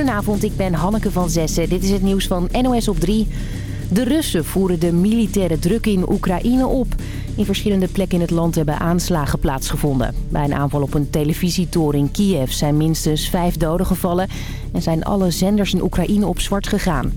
Goedenavond, ik ben Hanneke van Zessen. Dit is het nieuws van NOS op 3. De Russen voeren de militaire druk in Oekraïne op. In verschillende plekken in het land hebben aanslagen plaatsgevonden. Bij een aanval op een televisietoren in Kiev zijn minstens vijf doden gevallen... en zijn alle zenders in Oekraïne op zwart gegaan.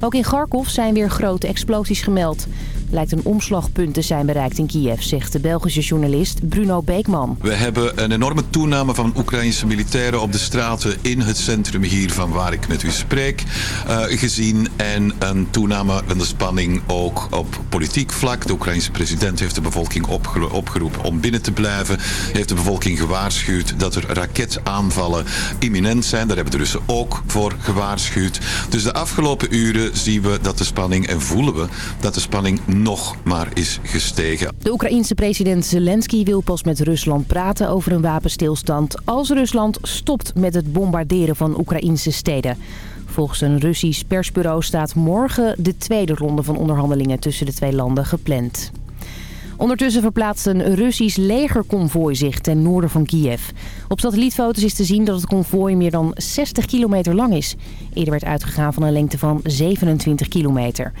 Ook in Kharkov zijn weer grote explosies gemeld lijkt een omslagpunt te zijn bereikt in Kiev, zegt de Belgische journalist Bruno Beekman. We hebben een enorme toename van Oekraïnse militairen op de straten in het centrum hier van waar ik met u spreek uh, gezien. En een toename van de spanning ook op politiek vlak. De Oekraïnse president heeft de bevolking opgeroepen om binnen te blijven. Heeft de bevolking gewaarschuwd dat er raketaanvallen imminent zijn. Daar hebben de Russen ook voor gewaarschuwd. Dus de afgelopen uren zien we dat de spanning en voelen we dat de spanning nog maar is gestegen. De Oekraïense president Zelensky wil pas met Rusland praten over een wapenstilstand... als Rusland stopt met het bombarderen van Oekraïnse steden. Volgens een Russisch persbureau staat morgen de tweede ronde van onderhandelingen tussen de twee landen gepland. Ondertussen verplaatst een Russisch legerconvooi zich ten noorden van Kiev. Op satellietfoto's is te zien dat het konvooi meer dan 60 kilometer lang is. Eerder werd uitgegaan van een lengte van 27 kilometer.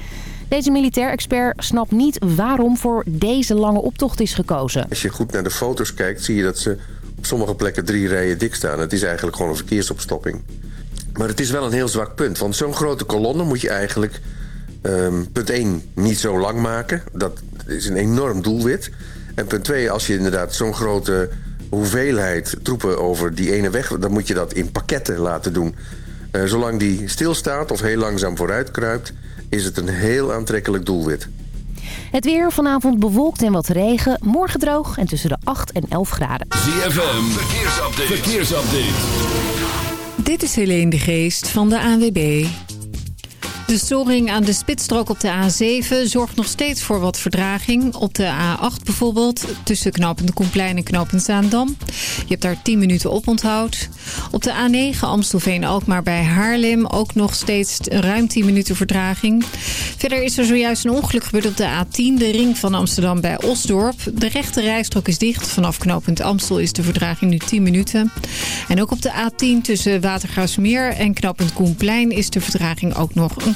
Deze militair expert snapt niet waarom voor deze lange optocht is gekozen. Als je goed naar de foto's kijkt, zie je dat ze op sommige plekken drie rijen dik staan. Het is eigenlijk gewoon een verkeersopstopping. Maar het is wel een heel zwak punt. Want zo'n grote kolonne moet je eigenlijk... Um, punt 1 niet zo lang maken. Dat is een enorm doelwit. En punt 2, als je inderdaad zo'n grote hoeveelheid troepen over die ene weg... dan moet je dat in pakketten laten doen. Uh, zolang die stilstaat of heel langzaam vooruit kruipt is het een heel aantrekkelijk doelwit. Het weer vanavond bewolkt en wat regen. Morgen droog en tussen de 8 en 11 graden. ZFM, verkeersupdate. verkeersupdate. Dit is Helene de Geest van de ANWB. De storing aan de spitsstrook op de A7 zorgt nog steeds voor wat verdraging. Op de A8 bijvoorbeeld, tussen knooppunt Koenplein en knooppunt Zaandam. Je hebt daar 10 minuten op onthoud. Op de A9 Amstelveen-Alkmaar bij Haarlem ook nog steeds ruim 10 minuten verdraging. Verder is er zojuist een ongeluk gebeurd op de A10, de ring van Amsterdam bij Osdorp. De rechte rijstrook is dicht. Vanaf knooppunt Amstel is de verdraging nu 10 minuten. En ook op de A10 tussen Watergraafsmeer en knooppunt Koenplein is de verdraging ook nog een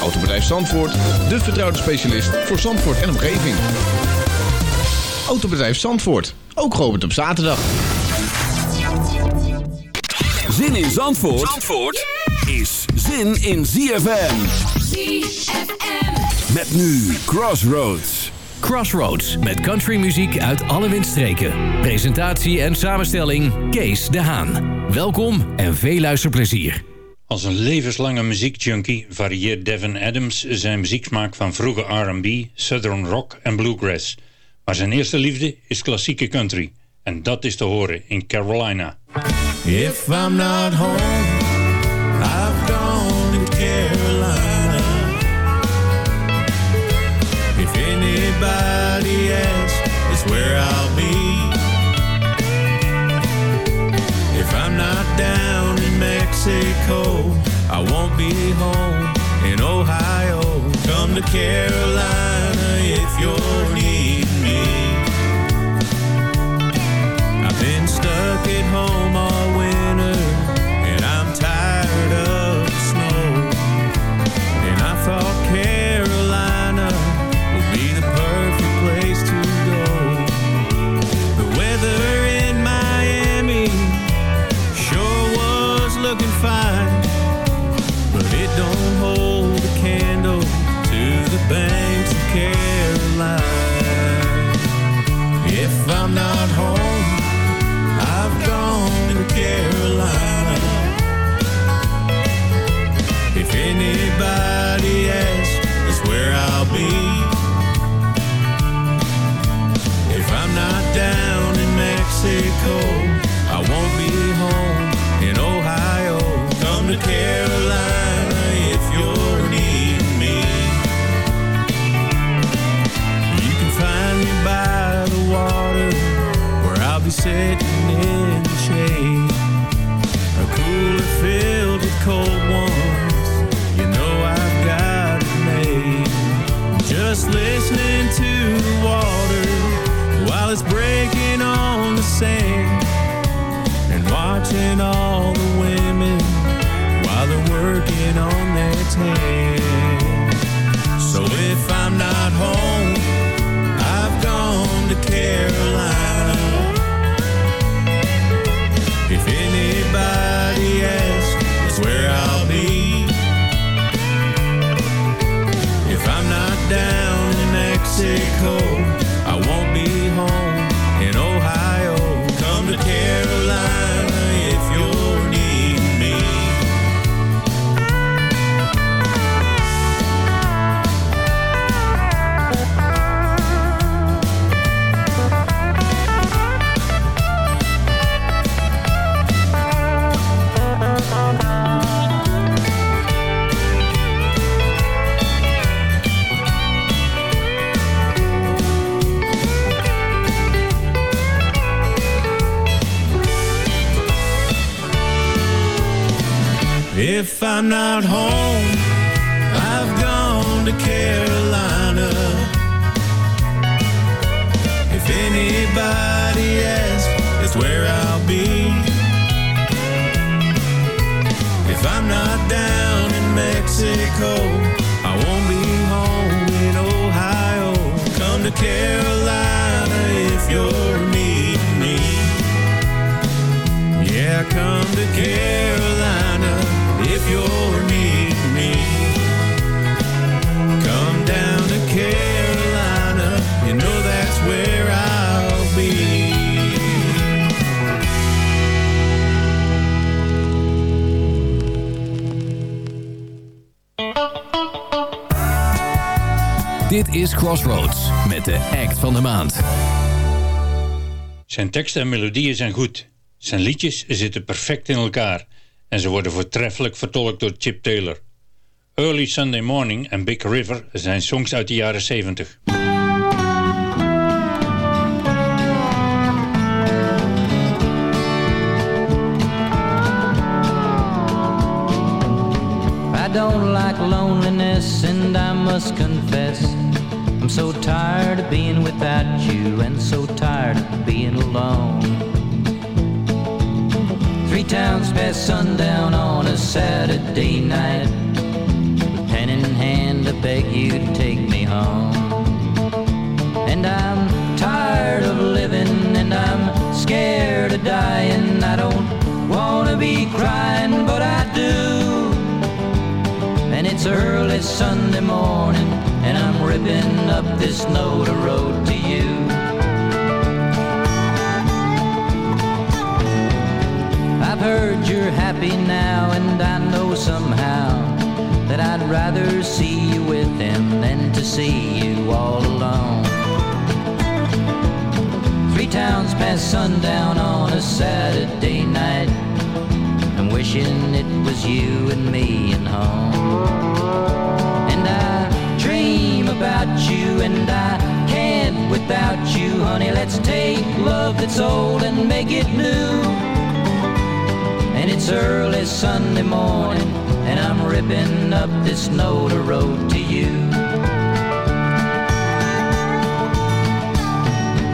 Autobedrijf Zandvoort, de vertrouwde specialist voor Zandvoort en omgeving. Autobedrijf Zandvoort, ook geopend op zaterdag. Zin in Zandvoort, Zandvoort is zin in ZFM. ZFM. Met nu Crossroads. Crossroads met countrymuziek uit alle windstreken. Presentatie en samenstelling Kees de Haan. Welkom en veel luisterplezier. Als een levenslange muziekjunkie varieert Devin Adams zijn muzieksmaak van vroege R&B, southern rock en bluegrass. Maar zijn eerste liefde is klassieke country. En dat is te horen in Carolina. If I'm not home, to Carolina if you're to just listening to the water while it's breaking on the sand and watching all the women while they're working on their tan. Zijn teksten en melodieën zijn goed. Zijn liedjes zitten perfect in elkaar en ze worden voortreffelijk vertolkt door Chip Taylor. Early Sunday Morning en Big River zijn songs uit de jaren 70. I don't like loneliness, and I must confess, I'm so tired of being without you, and so tired of being alone. Three towns past sundown on a Saturday night, with pen in hand, I beg you to take me home. And I'm tired of living, and I'm scared of dying. I don't wanna be crying, but I do. And it's early Sunday morning, and I'm ripping up this Noda road to you. I've heard you're happy now, and I know somehow that I'd rather see you with him than to see you all alone. Three towns past sundown on a Saturday night. I'm wishing it was you and me and home. I about you and I can't without you, honey. Let's take love that's old and make it new. And it's early Sunday morning and I'm ripping up this Noda road to you.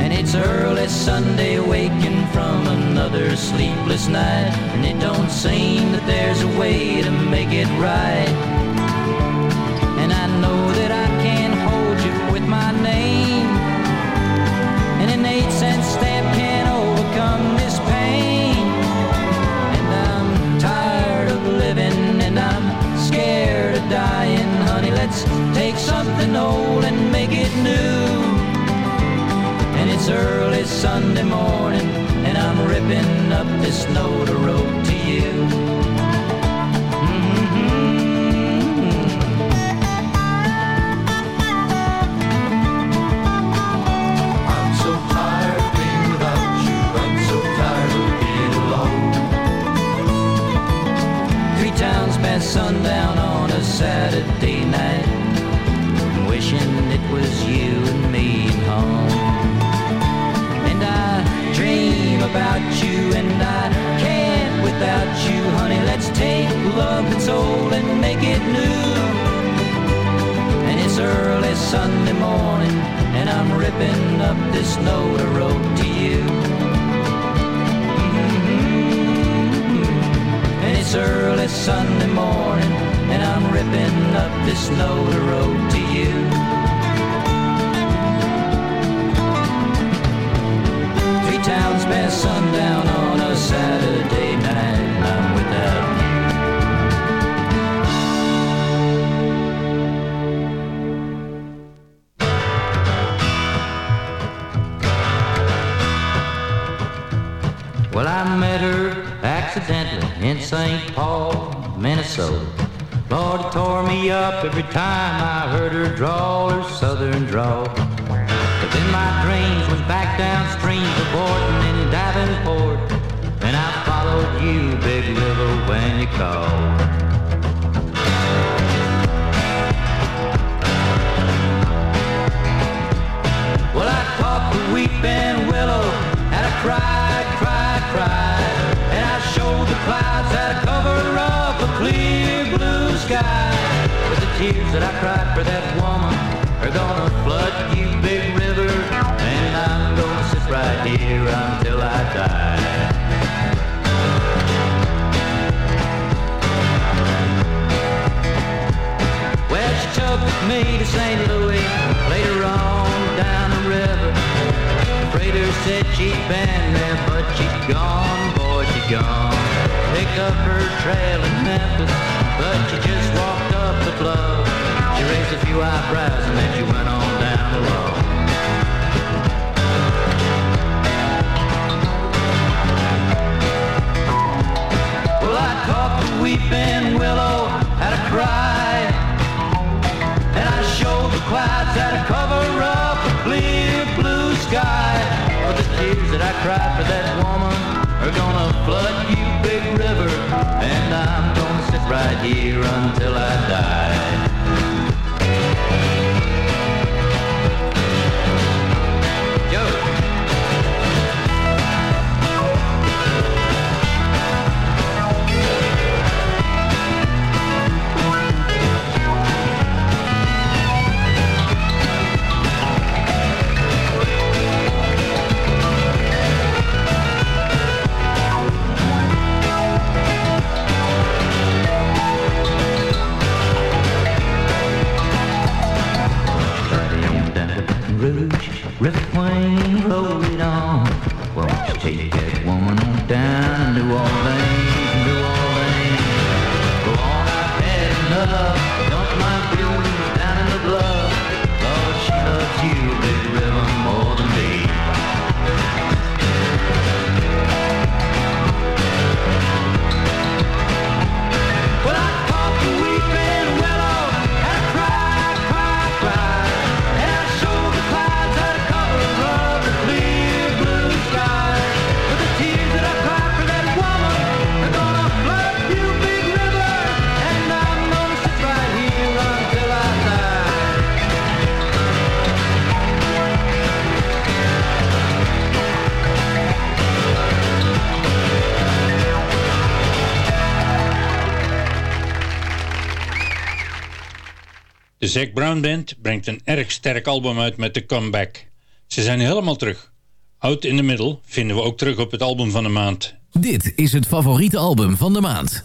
And it's early Sunday waking from another sleepless night. And it don't seem that there's a way to make it right. Tears that I cried for that woman are gonna flood you, big river. And I'm gonna sit right here until I die. Well, she took me to St. Louis, later on down the river. The freighter said she'd been there, but she'd gone, boy, she'd gone. Picked up her trail in Memphis, but she just walked up the bluff. She raised a few eyebrows and then she went on down the road. Well, I talked to Weeping Willow, had a cry. And I showed the clouds how to cover up a clear blue sky. But the tears that I cried for that woman are gonna flood you, big river. And I'm right here until I die. Queen, roll on. De Zac Brown Band brengt een erg sterk album uit met de comeback. Ze zijn helemaal terug. Out in the Middle vinden we ook terug op het album van de maand. Dit is het favoriete album van de maand.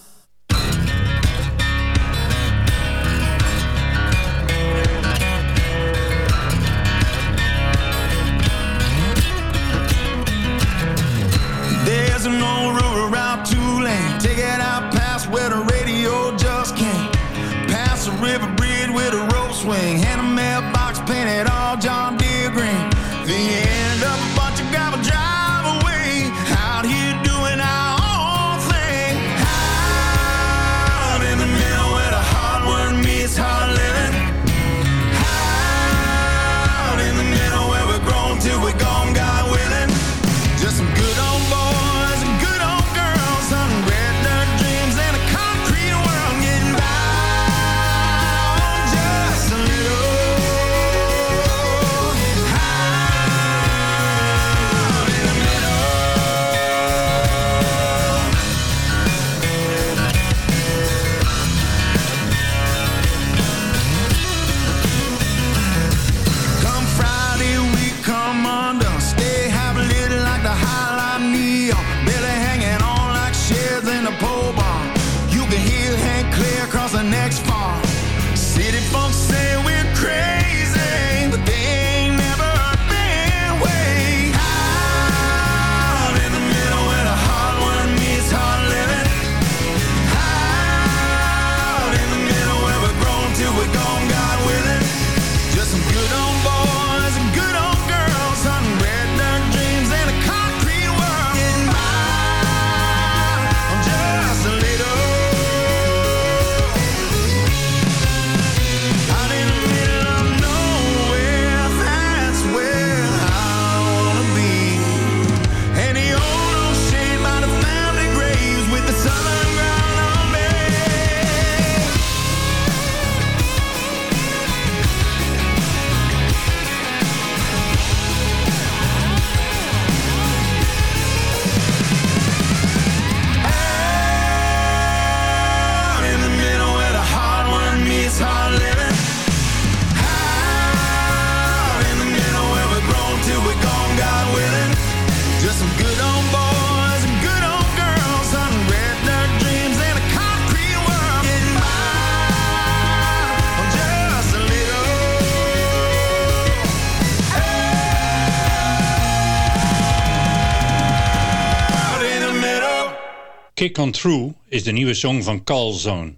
Kick on Through is de nieuwe song van Call Zone.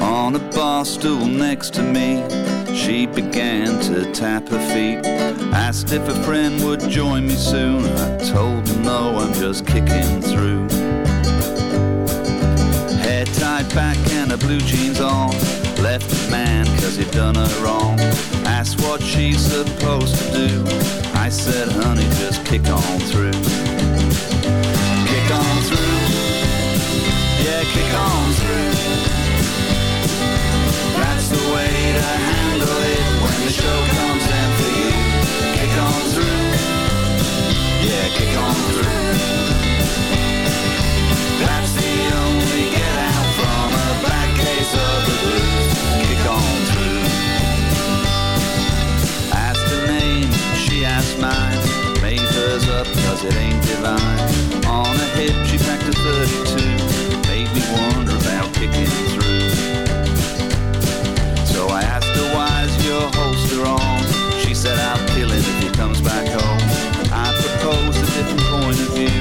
On a bar stool next to me, she began to tap her feet. Asked if a friend would join me soon. I told her no, I'm just kicking through. Hair tied back and her blue jeans on. Left the man cause he'd done her wrong. Asked what she's supposed to do. I said, honey, just kick on through. Kick on through. Yeah, kick on through. It ain't divine. On her hip she packed a 32. Made me wonder about kicking through. So I asked her why's your holster on She said I'll kill him if he comes back home I proposed a different point of view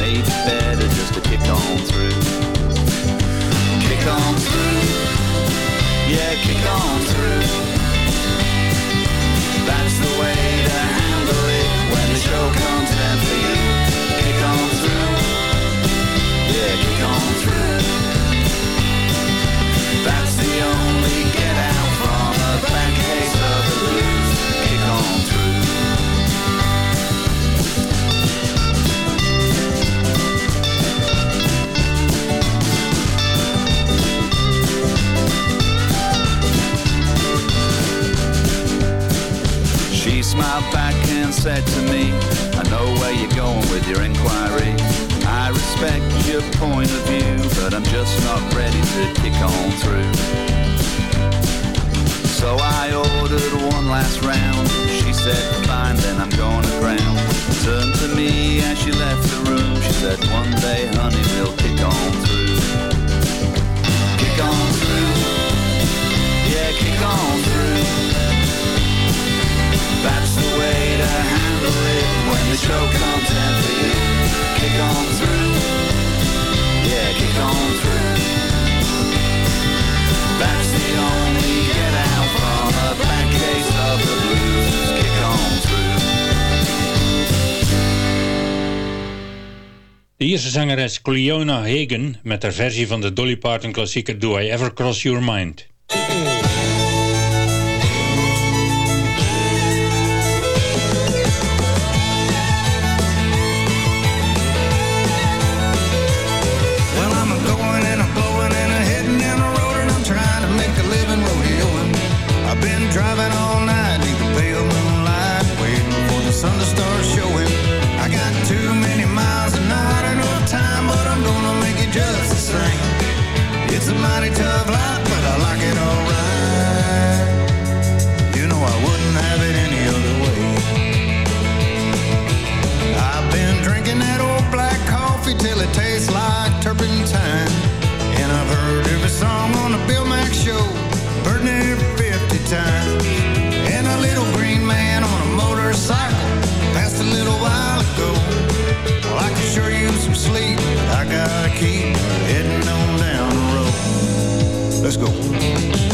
Maybe better just to kick on through Kick on through Yeah, kick on through and said to me, I know where you're going with your inquiry. I respect your point of view, but I'm just not ready to kick on through. So I ordered one last round. She said, fine, then I'm going to ground. Turned to me as she left the room. She said, one day, honey, we'll kick on through. Kick on through. Yeah, kick on through. That's the way De Ierse zangeres Cleona Hagen met haar versie van de Dolly Parton klassieker Do I Ever Cross Your Mind. Let's go.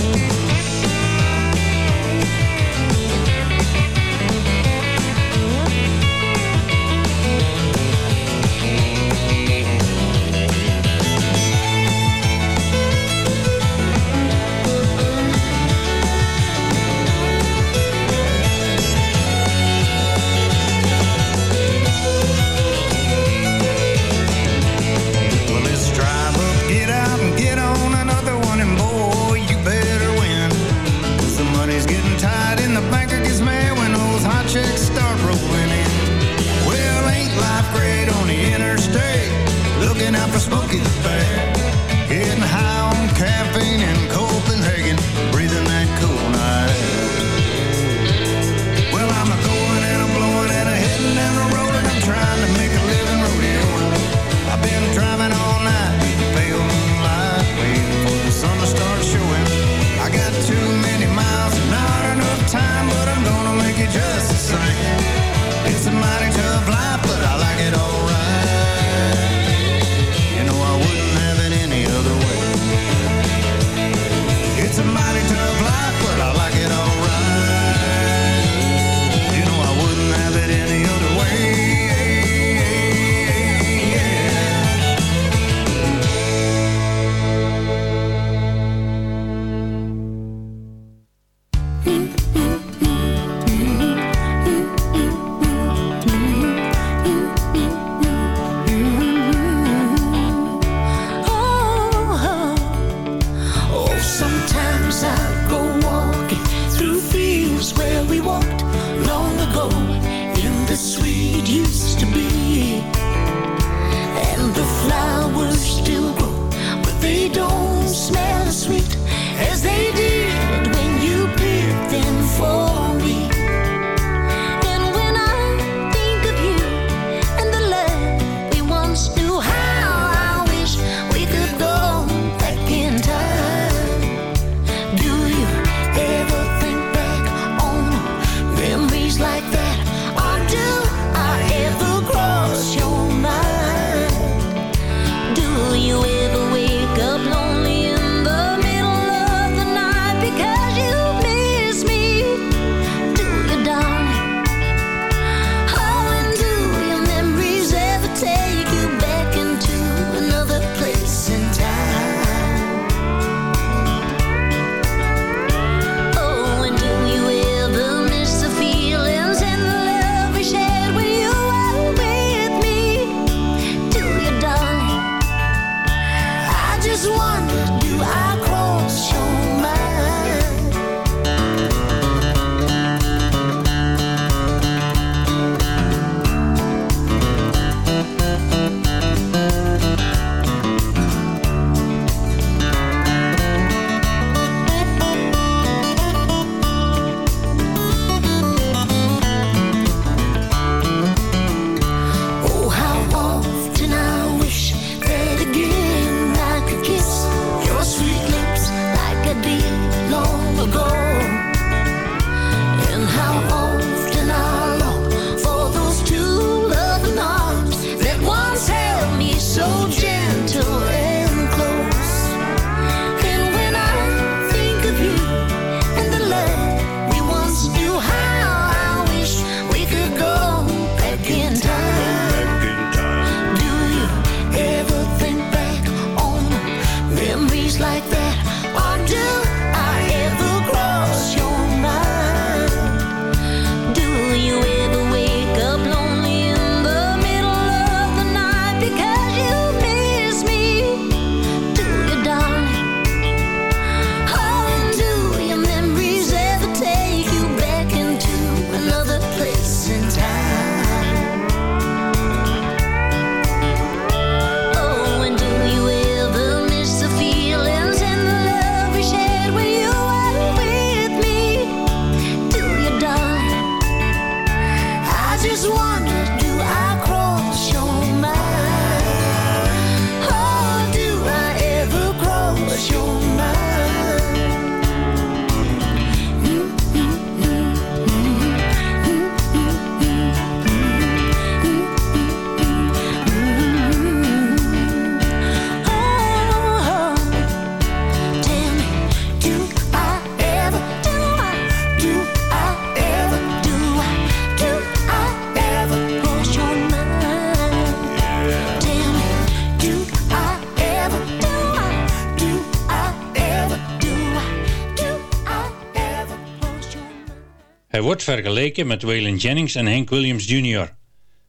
Wordt vergeleken met Waylon Jennings en Hank Williams Jr.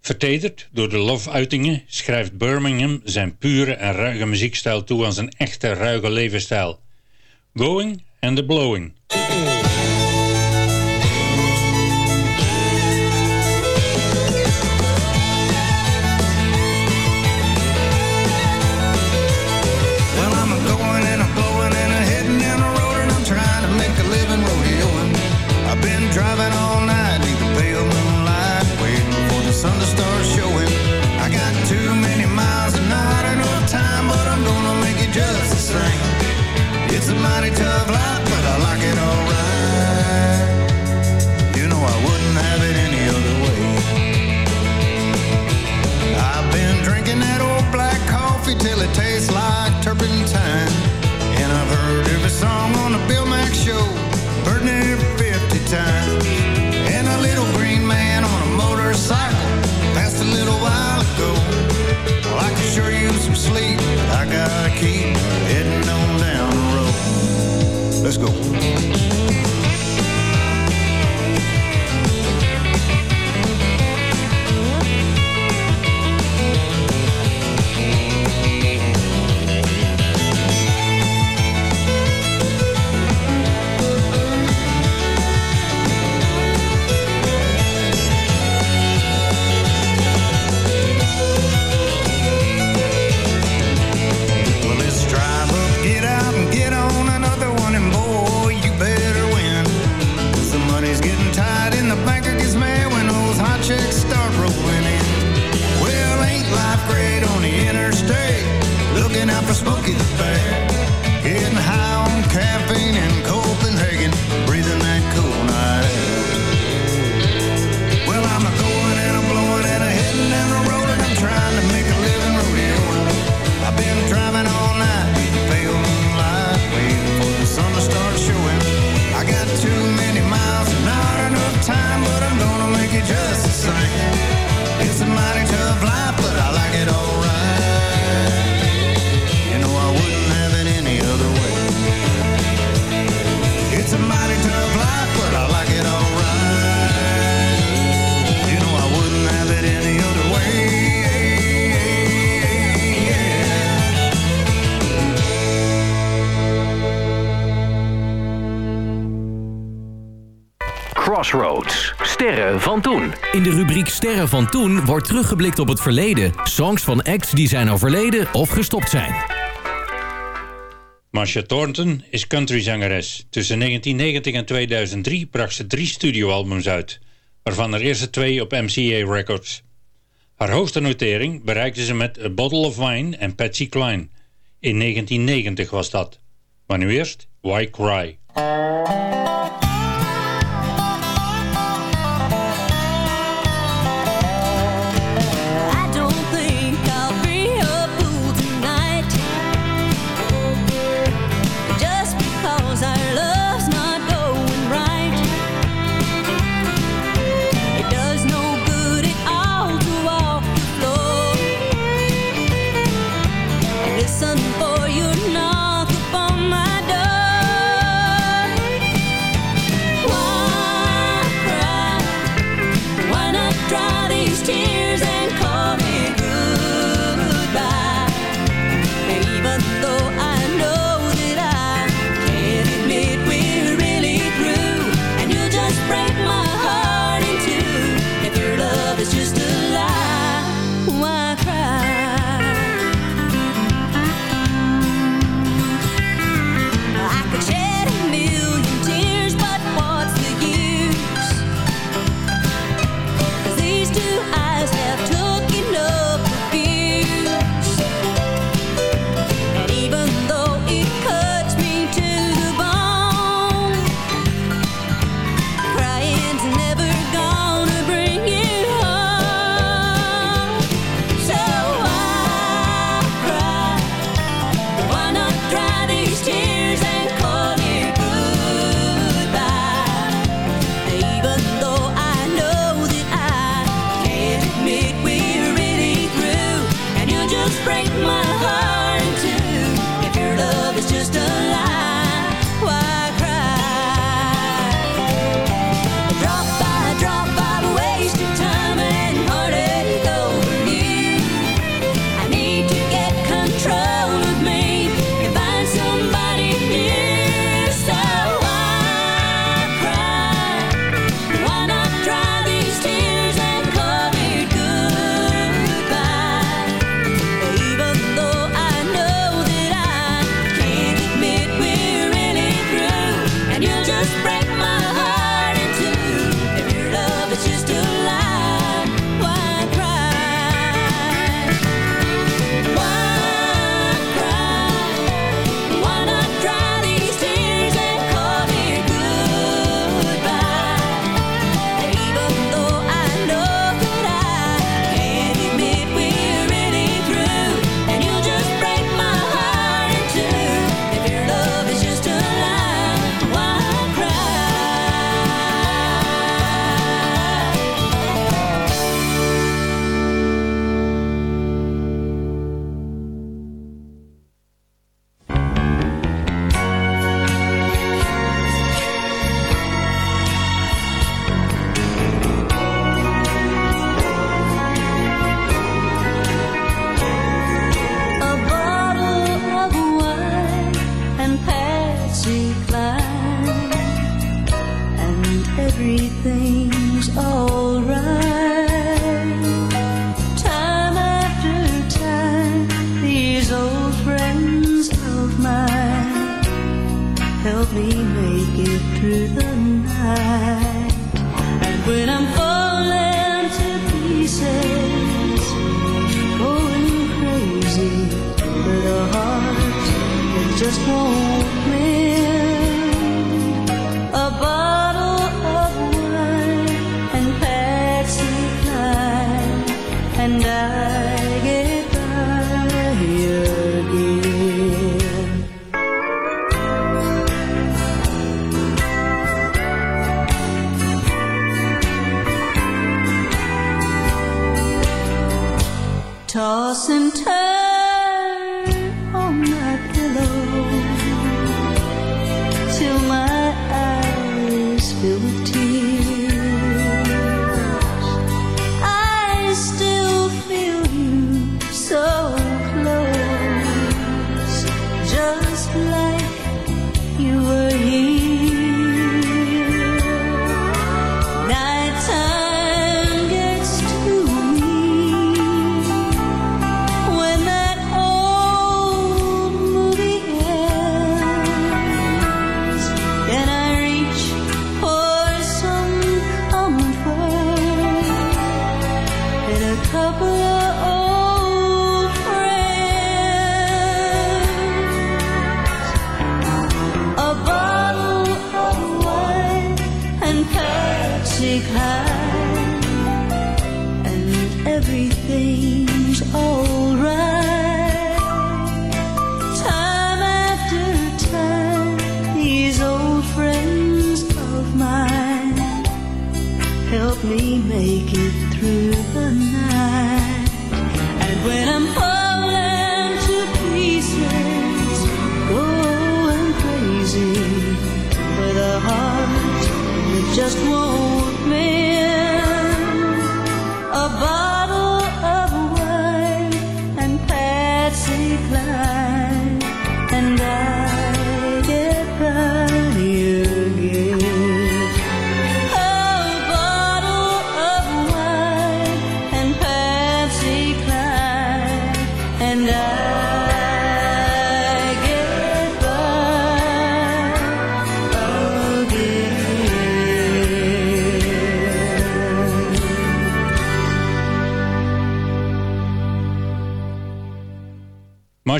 Vertederd door de love-uitingen schrijft Birmingham zijn pure en ruige muziekstijl toe aan zijn echte ruige levensstijl. Going and the Blowing. Sterren van toen wordt teruggeblikt op het verleden. Songs van acts die zijn overleden of gestopt zijn. Marcia Thornton is countryzangeres. Tussen 1990 en 2003 bracht ze drie studioalbums uit, waarvan er eerste twee op MCA Records. Haar hoogste notering bereikte ze met A Bottle of Wine en Patsy Cline. In 1990 was dat. Maar nu eerst Why Cry.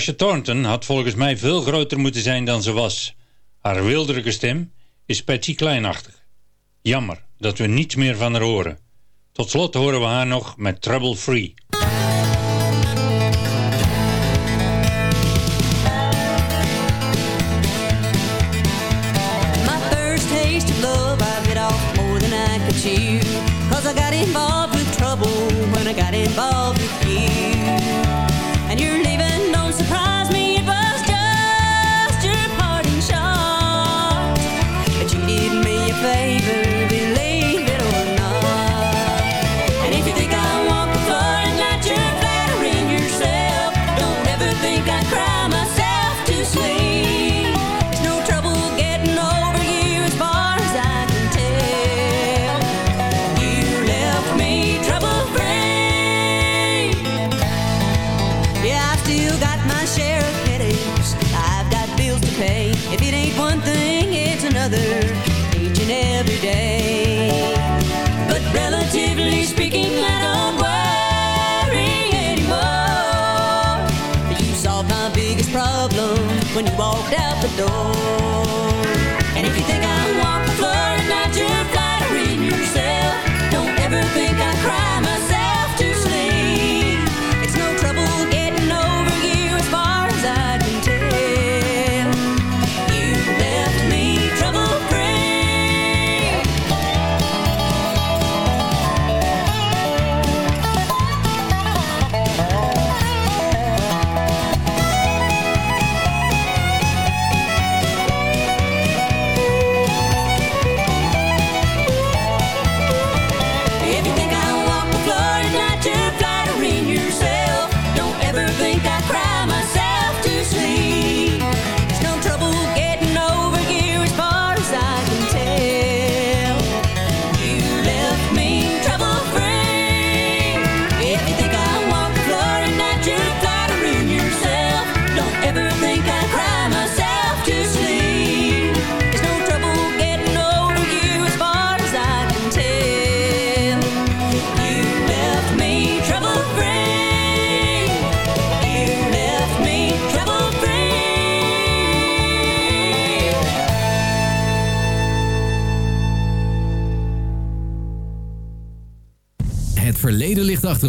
Natasha Thornton had volgens mij veel groter moeten zijn dan ze was. Haar wilderige stem is Patsy kleinachtig. Jammer dat we niets meer van haar horen. Tot slot horen we haar nog met Trouble Free. Cause I got involved with trouble when I got involved with the door.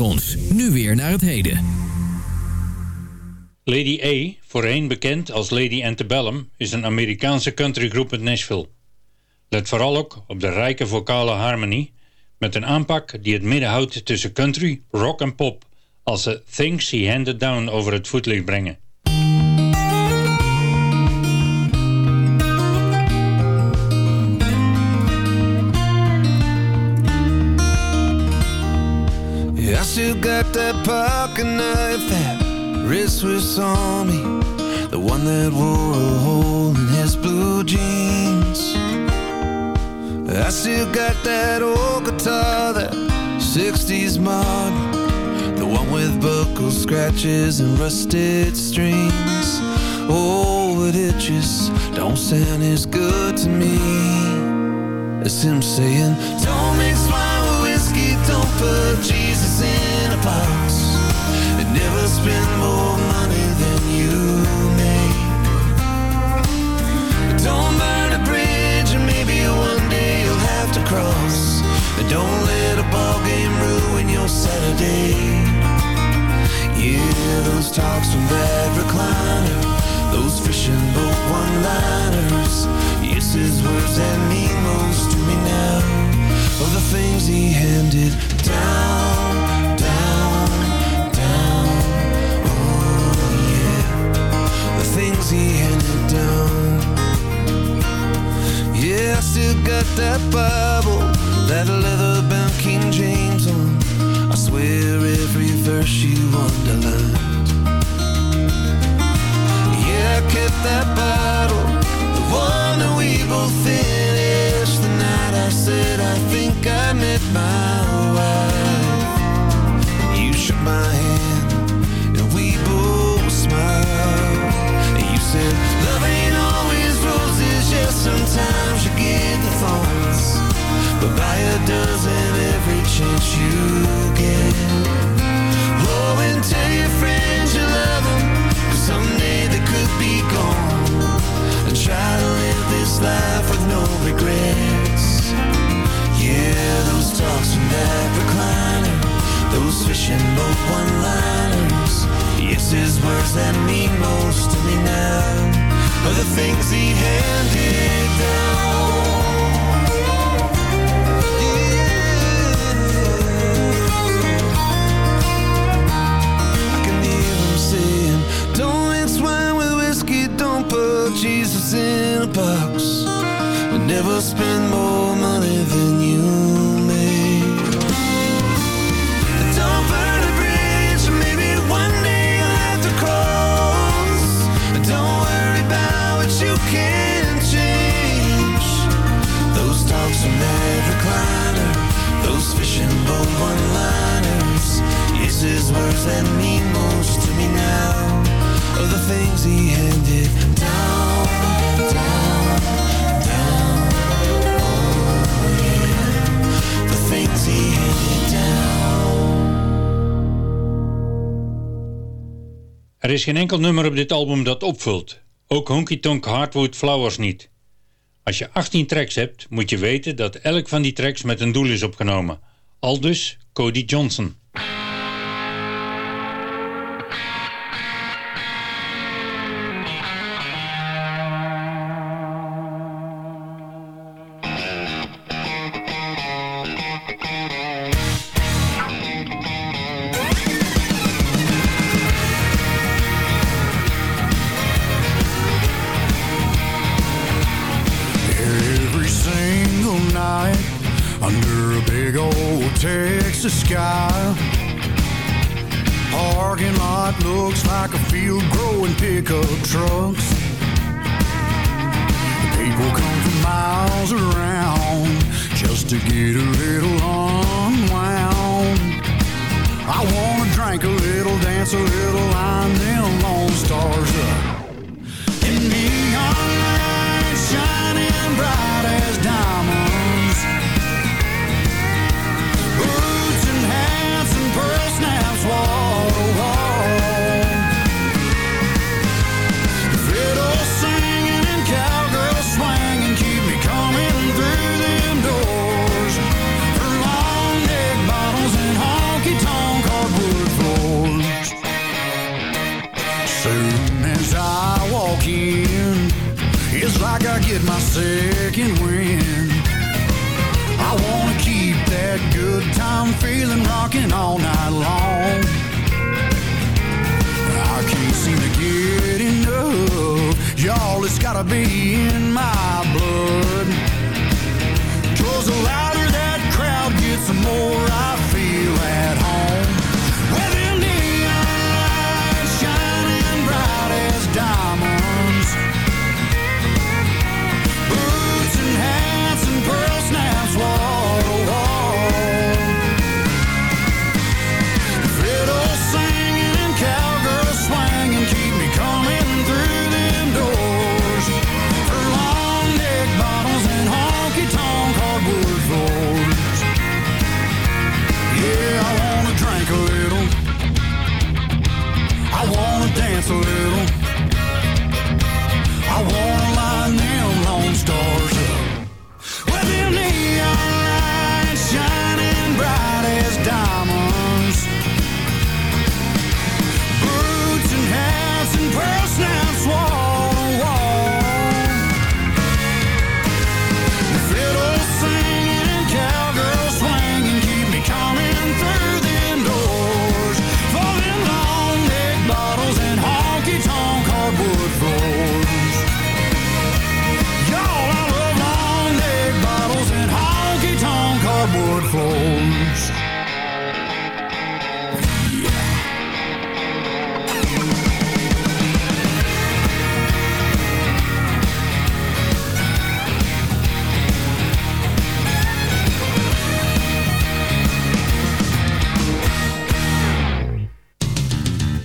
Ons. Nu weer naar het heden. Lady A, voorheen bekend als Lady Antebellum, is een Amerikaanse countrygroep uit Nashville. Let vooral ook op de rijke vocale harmony met een aanpak die het midden houdt tussen country, rock en pop als ze Things He Handed Down over het voetlicht brengen. I still got that pocket knife that wrist was on me. The one that wore a hole in his blue jeans. I still got that old guitar, that 60s model. The one with buckle scratches and rusted strings. Oh, but it just don't sound as good to me as him saying, Don't mix wine with whiskey, don't put a box, and never spend more money than you make. Don't burn a bridge, and maybe one day you'll have to cross. And don't let a ball game ruin your Saturday. Yeah, those talks from that recliner, those fishing boat one-liners. Yes, his words that mean most to me now are the things he handed got now. Er is geen enkel nummer op dit album dat opvult. Ook Honky Tonk Hardwood Flowers niet. Als je 18 tracks hebt, moet je weten dat elk van die tracks met een doel is opgenomen. Aldus Cody Johnson. Sky. doors. Soon as I walk in, it's like I get my second wind. I wanna keep that good time feeling rocking all night long. I can't seem to get enough. Y'all, it's gotta be in my blood. Cause the louder that crowd gets, the more I bright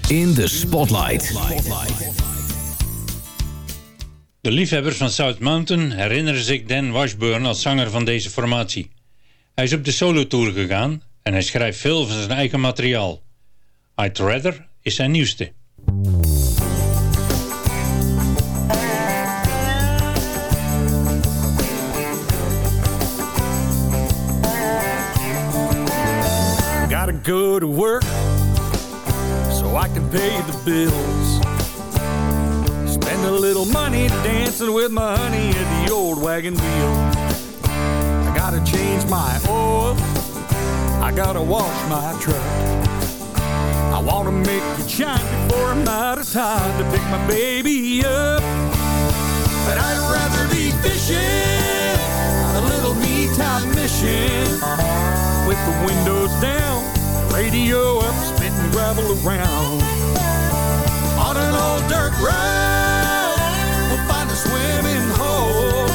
In de Spotlight. De liefhebbers van South Mountain herinneren zich Dan Washburn als zanger van deze formatie. Hij is op de solotour gegaan en hij schrijft veel van zijn eigen materiaal. I'd Rather is zijn nieuwste. Gotta go to work so I can pay the bills. Spend a little money dancing with my honey at the old wagon wheel. I gotta change my oil. I gotta wash my truck. I wanna make it shine before I'm out of time to pick my baby up. But I'd rather be fishing a little me-time mission with the windows down, radio up, gravel around. On an old dirt road, we'll find a swimming hole.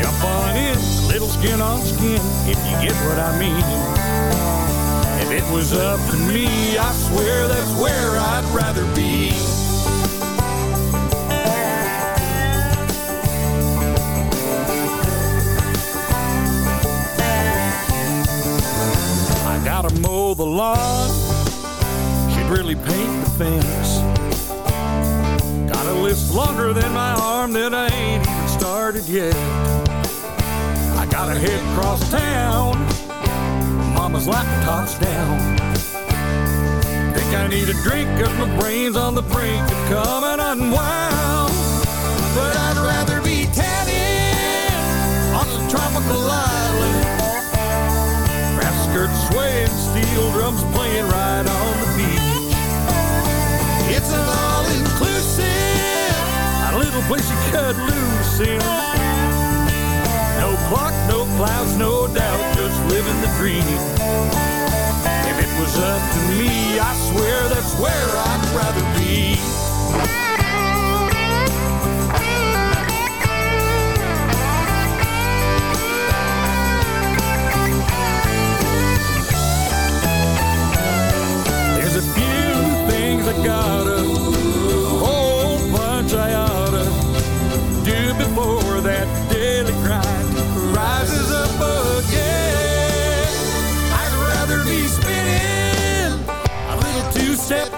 Jump on in, a little skin on skin, if you get what I mean. If it was up to me, I swear that's where I'd rather be. I gotta mow the lawn. Really paint the fence. Got a list longer than my arm that I ain't even started yet. I gotta head across town. Mama's laptop's down. Think I need a drink cause my brain's on the brink of coming unwound. But I'd rather be tanning on some tropical island. Grass skirts swaying, steel drums playing right on place you cut loose in. No clock, no clouds, no doubt, just living the dream. If it was up to me, I swear that's where I'd rather be.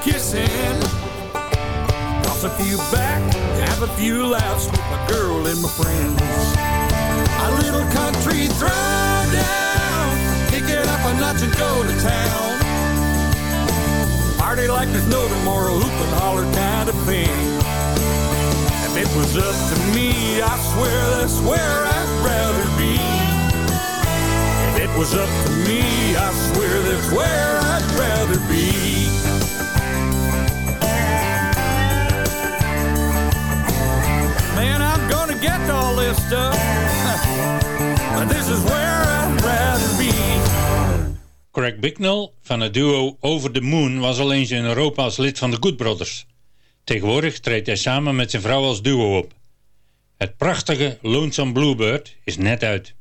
Kissing, cross a few back, have a few laughs with my girl and my friends. A little country throwdown, kick it up a notch and go to town. Party like there's no tomorrow, hoop and holler kind of thing. If it was up to me, I swear that's where I'd rather be. If it was up to me, I swear that's where I'd rather be. Get all this stuff, but this is where be. Craig Bicknell van het duo Over the Moon was al eens in Europa als lid van de Good Brothers. Tegenwoordig treedt hij samen met zijn vrouw als duo op. Het prachtige Lonesome Bluebird is net uit.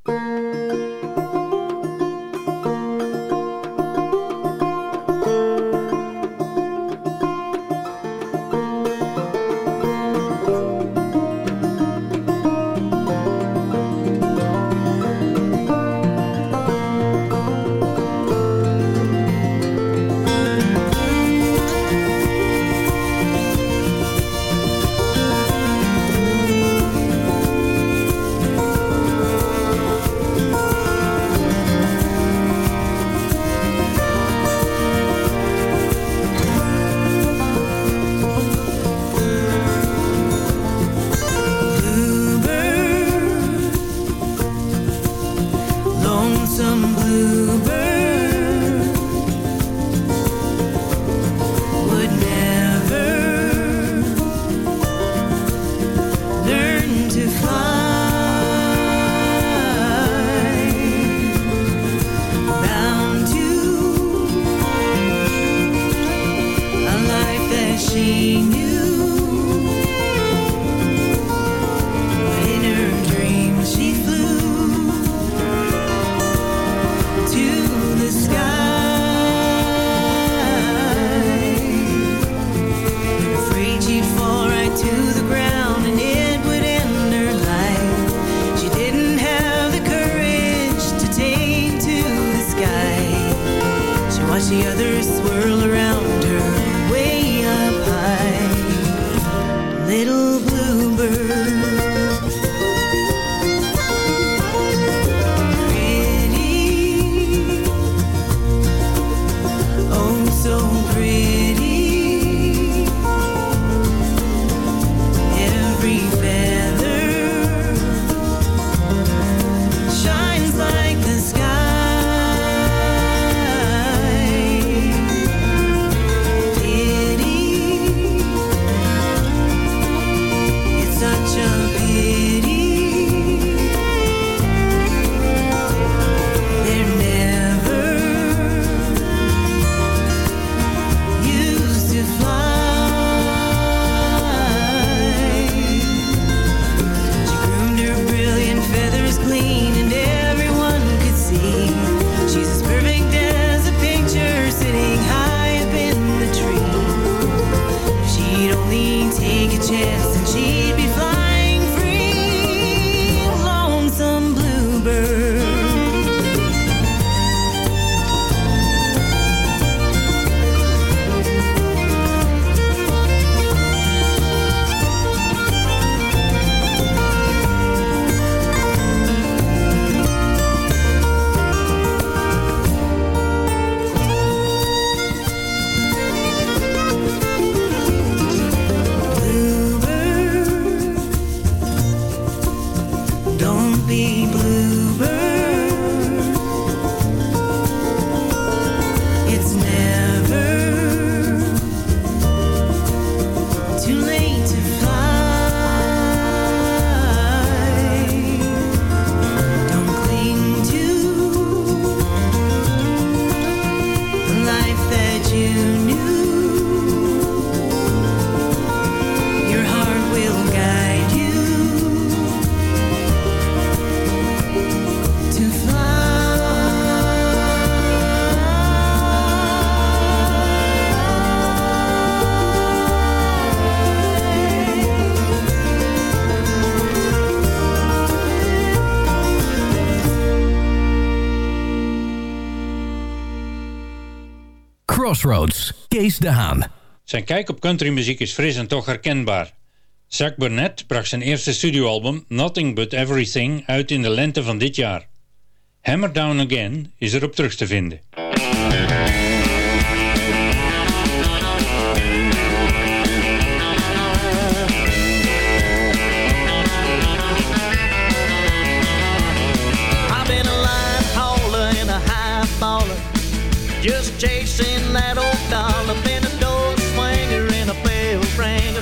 Crossroads, Kees de Haan. Zijn kijk op countrymuziek is fris en toch herkenbaar. Zach Burnett bracht zijn eerste studioalbum Nothing But Everything uit in de lente van dit jaar. Hammer Down Again is erop terug te vinden.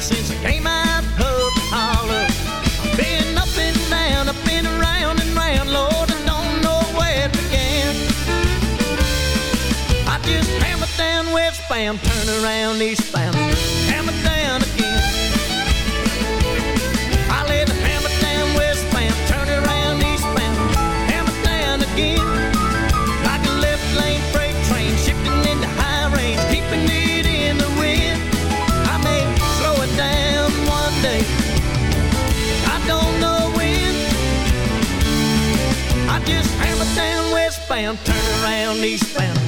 since I came out of the holler. I've been up and down, I've been around and round, Lord, I don't know where it began. I just hammered down westbound, turn around eastbound. around, turn around eastbound.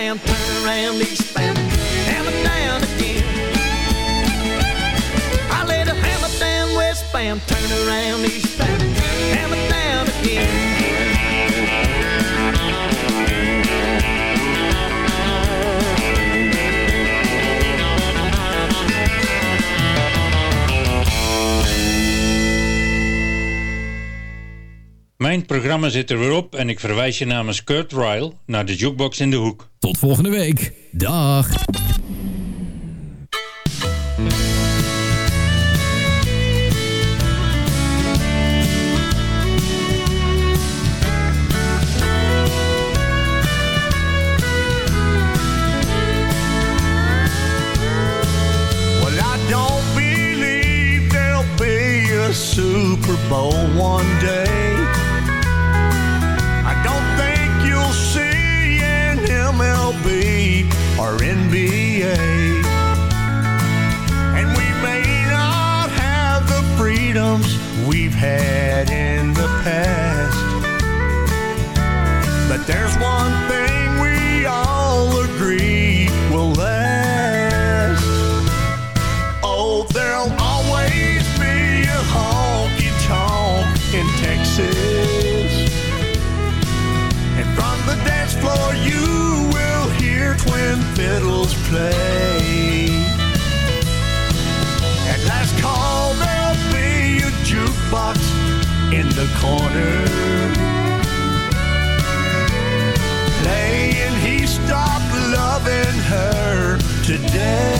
turn around eastbound, hammer down again. I let her hammer down westbound, turn around east. Mijn programma zit er weer op en ik verwijs je namens Kurt Ryle naar de Jukebox in de Hoek. Tot volgende week. Dag. Super Bowl one day. had in the past. But there's one thing we all agree will last. Oh, there'll always be a honky tonk in Texas. And from the dance floor, you will hear twin fiddles play. the corner. Playing, he stopped loving her today.